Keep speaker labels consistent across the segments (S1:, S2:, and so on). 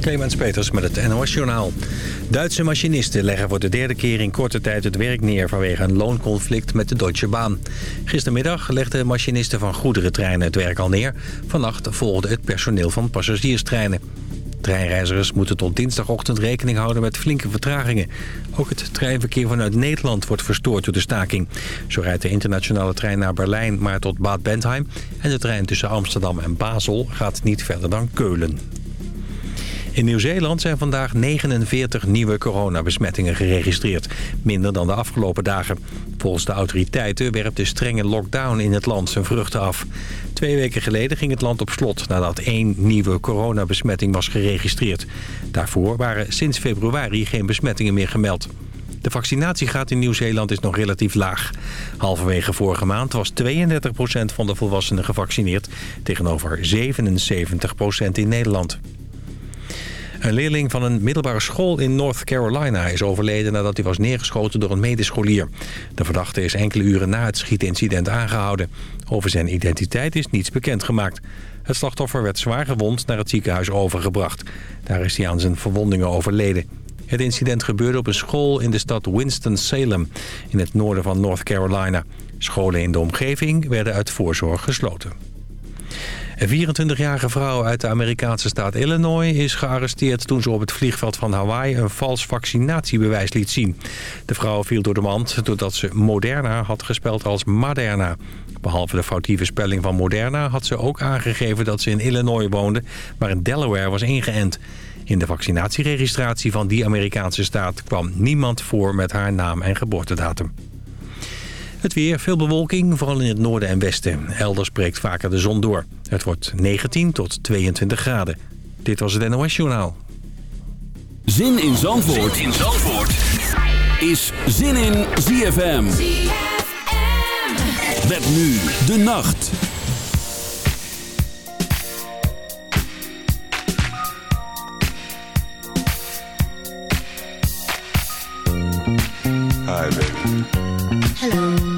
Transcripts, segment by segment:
S1: Clemens Peters met het NOS-journaal. Duitse machinisten leggen voor de derde keer in korte tijd het werk neer... vanwege een loonconflict met de Deutsche Bahn. Gistermiddag legden machinisten van goederentreinen het werk al neer. Vannacht volgde het personeel van passagierstreinen. Treinreizigers moeten tot dinsdagochtend rekening houden met flinke vertragingen. Ook het treinverkeer vanuit Nederland wordt verstoord door de staking. Zo rijdt de internationale trein naar Berlijn maar tot Bad Bentheim... en de trein tussen Amsterdam en Basel gaat niet verder dan Keulen. In Nieuw-Zeeland zijn vandaag 49 nieuwe coronabesmettingen geregistreerd. Minder dan de afgelopen dagen. Volgens de autoriteiten werpt de strenge lockdown in het land zijn vruchten af. Twee weken geleden ging het land op slot nadat één nieuwe coronabesmetting was geregistreerd. Daarvoor waren sinds februari geen besmettingen meer gemeld. De vaccinatiegraad in Nieuw-Zeeland is nog relatief laag. Halverwege vorige maand was 32% van de volwassenen gevaccineerd... tegenover 77% in Nederland. Een leerling van een middelbare school in North Carolina is overleden nadat hij was neergeschoten door een medescholier. De verdachte is enkele uren na het schietincident aangehouden. Over zijn identiteit is niets bekendgemaakt. Het slachtoffer werd zwaar gewond naar het ziekenhuis overgebracht. Daar is hij aan zijn verwondingen overleden. Het incident gebeurde op een school in de stad Winston-Salem in het noorden van North Carolina. Scholen in de omgeving werden uit voorzorg gesloten. Een 24-jarige vrouw uit de Amerikaanse staat Illinois is gearresteerd... toen ze op het vliegveld van Hawaii een vals vaccinatiebewijs liet zien. De vrouw viel door de mand doordat ze Moderna had gespeld als Maderna. Behalve de foutieve spelling van Moderna had ze ook aangegeven dat ze in Illinois woonde... maar in Delaware was ingeënt. In de vaccinatieregistratie van die Amerikaanse staat kwam niemand voor met haar naam en geboortedatum. Het weer, veel bewolking, vooral in het noorden en westen. Elders breekt vaker de zon door. Het wordt 19 tot 22 graden. Dit was het NOS Journaal.
S2: Zin in Zandvoort, zin in Zandvoort. is Zin in ZFM. ZFM. Met nu de nacht.
S3: Hi, baby.
S4: Hello.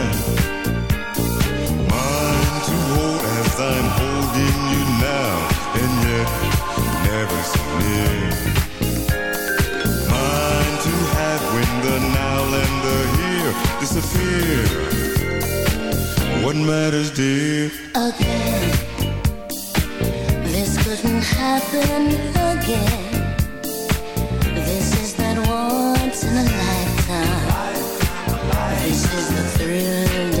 S3: What matters, dear?
S4: Again. This couldn't happen again. This is that once in a lifetime. This is the thrill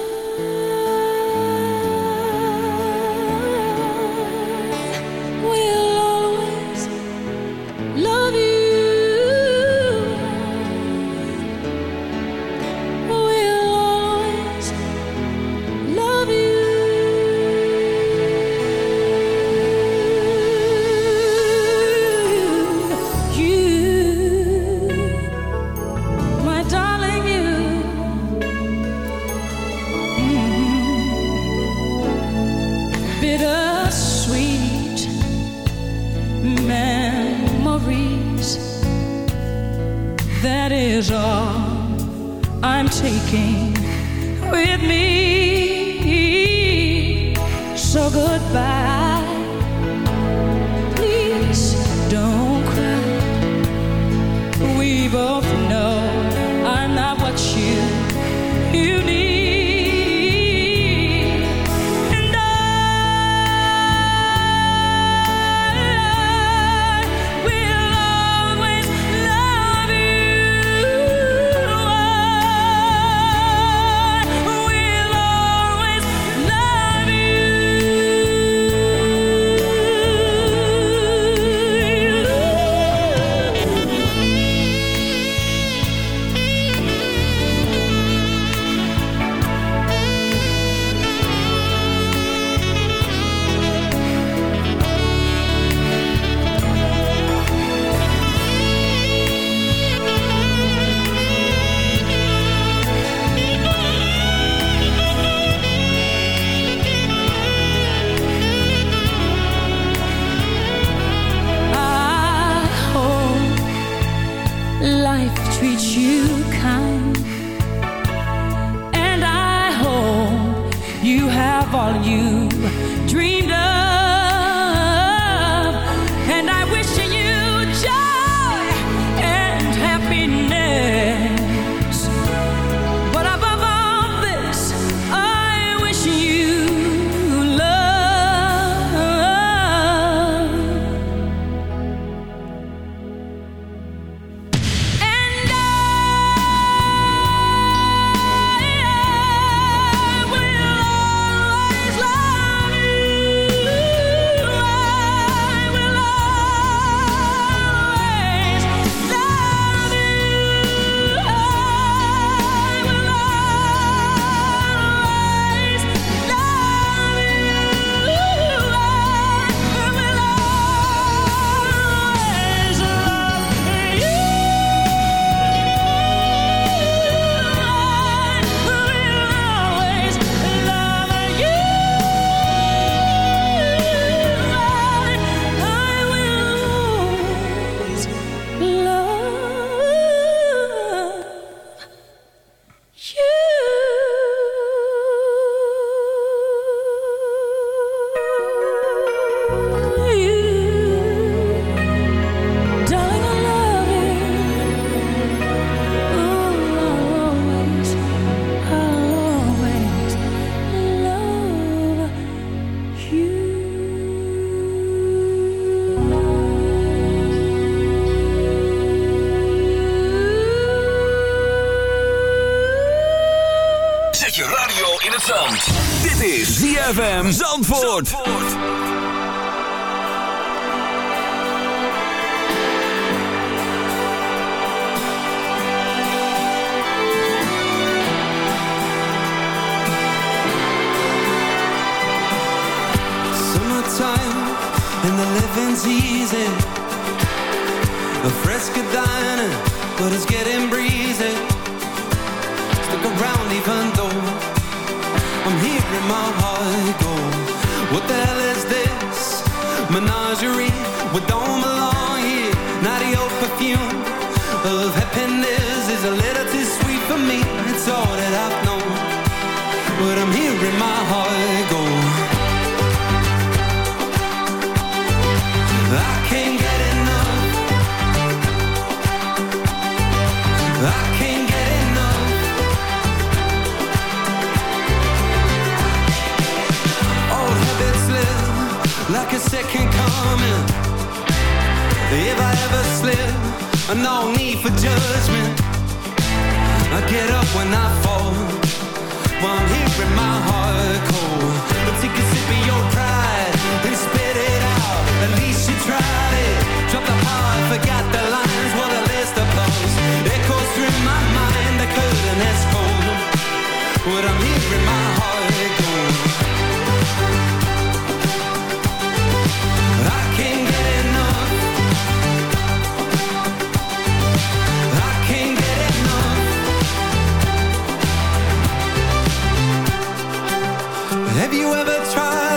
S2: Zandvoort.
S5: never slip. No need for judgment. I get up when I fall. While hearing my heart call But take a sip of your pride And spit it out. At least you tried it. Drop the heart, forgot the lines What a list of blows Echoes through my mind The curtain has fallen What I'm hearing my heart call ever tried.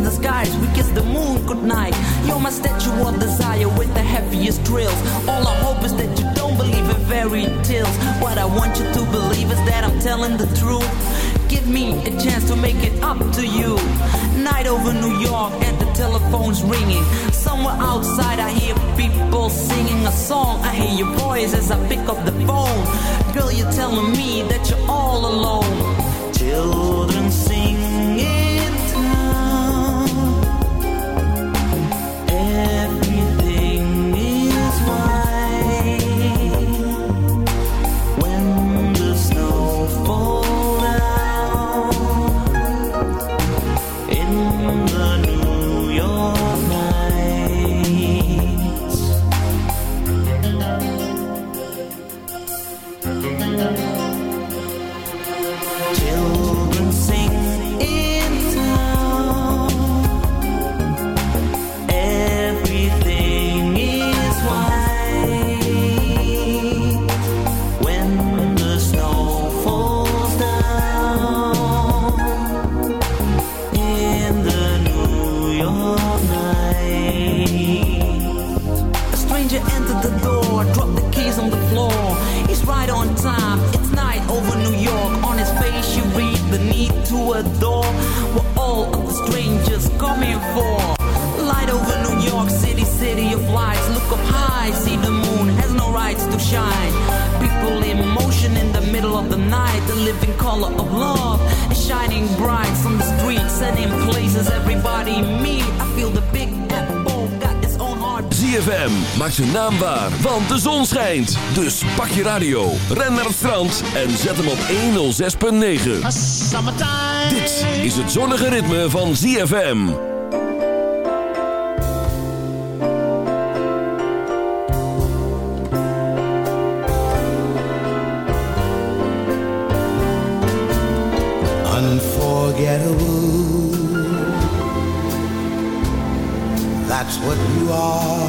S6: in the skies, we kiss the moon, good night. You're my statue of desire with the heaviest drills. All I hope is that you don't believe in fairy tales. What I want you to believe is that I'm telling the truth. Give me a chance to make it up to you. Night over New York and the telephone's ringing. Somewhere outside, I hear people singing a song. I hear your voice as I pick up the phone. Girl, you're telling me that you're all alone. Children sing. of love shining bright the streets and in places everybody. I feel the big got own heart.
S2: ZFM maakt zijn naam waar, want de zon schijnt. Dus pak je radio, ren naar het strand en zet hem op 106.9. Dit is het zonnige ritme van ZFM.
S7: far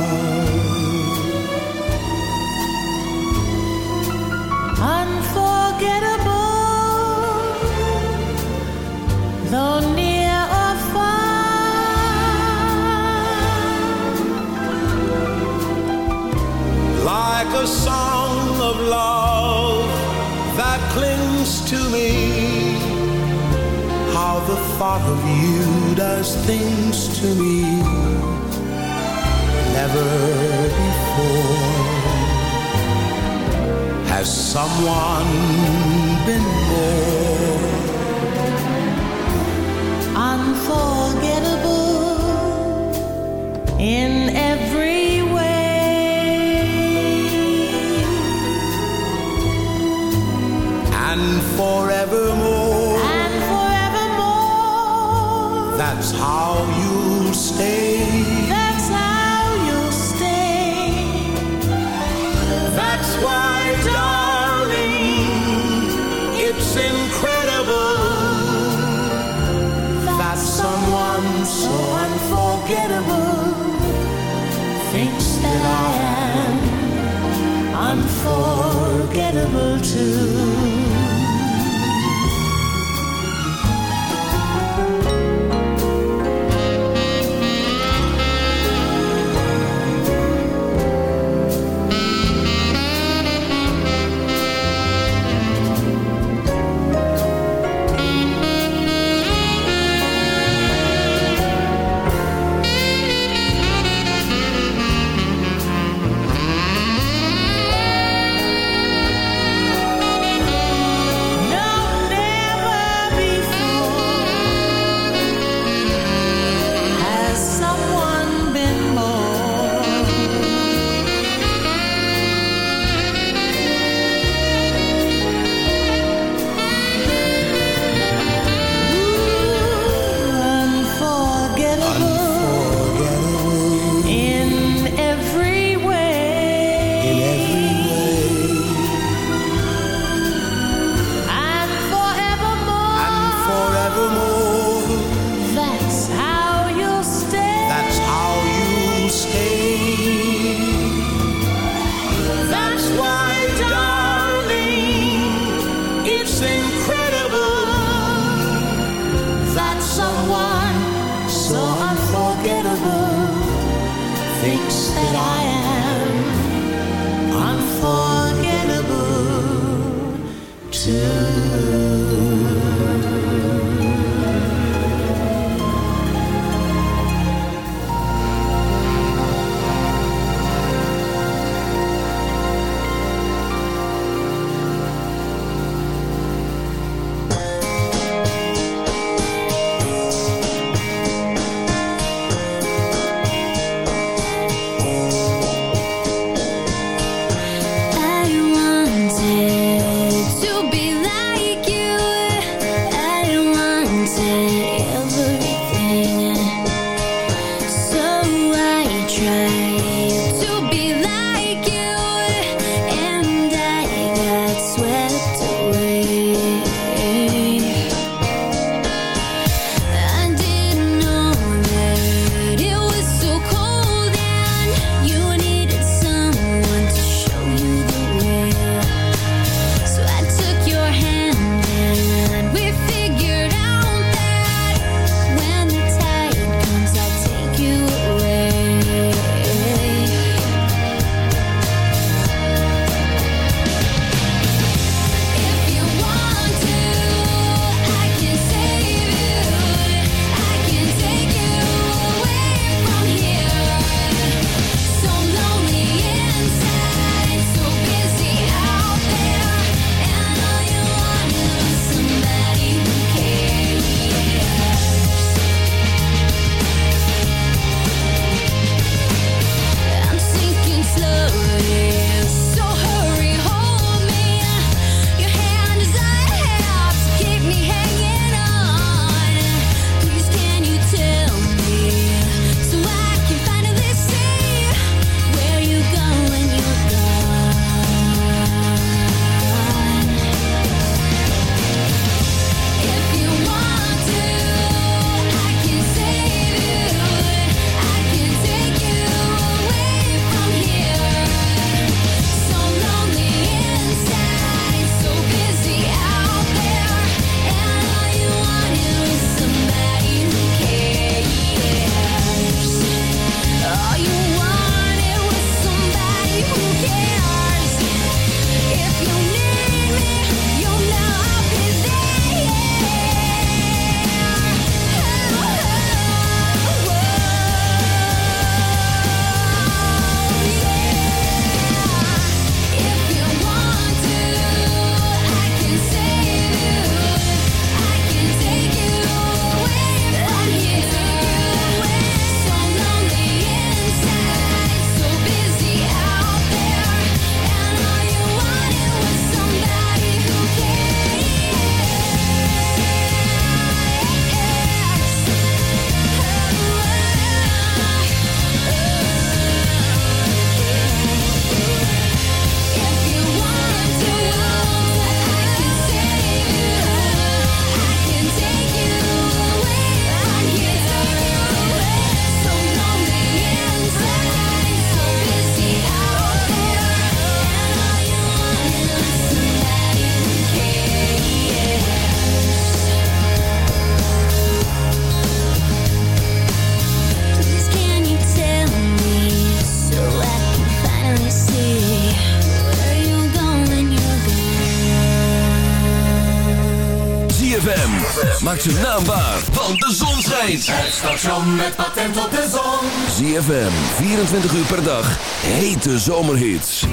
S8: Met patent op de zon.
S2: ZFM, 24 uur per dag. Hete zomerhits.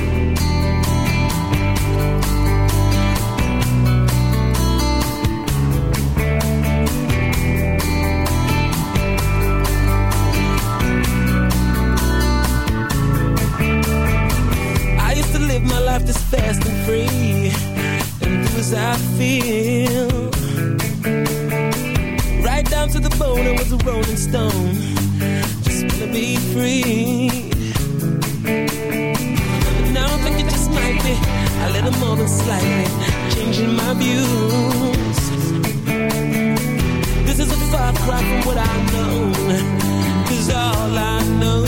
S9: I used to live my life this fast and free and do as I feel. Down to the bone, I was a rolling stone. Just wanna be free. But now I think it just might be a little more than slightly changing my views. This is a far cry from what I know. Cause all I know,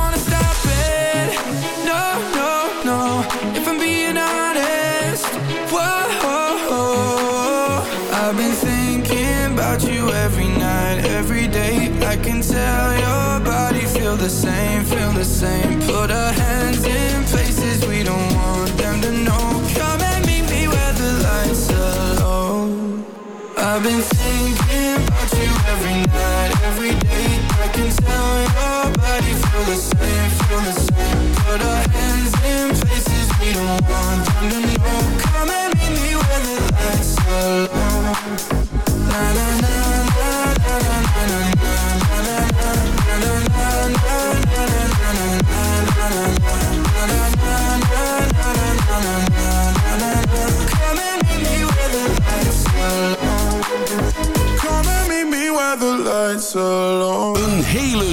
S10: feel the same, feel the same. Put our hands in places we don't want them to know. Come and meet me where the lights are low. I've been thinking about you every night, every day.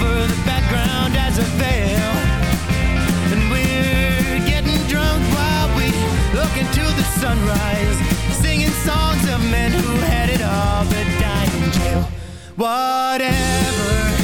S11: Over the background as a veil. And we're getting drunk while we look into the sunrise, singing songs of men who had it all but died in jail. Whatever,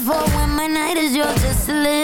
S4: for when my night is yours? Just a little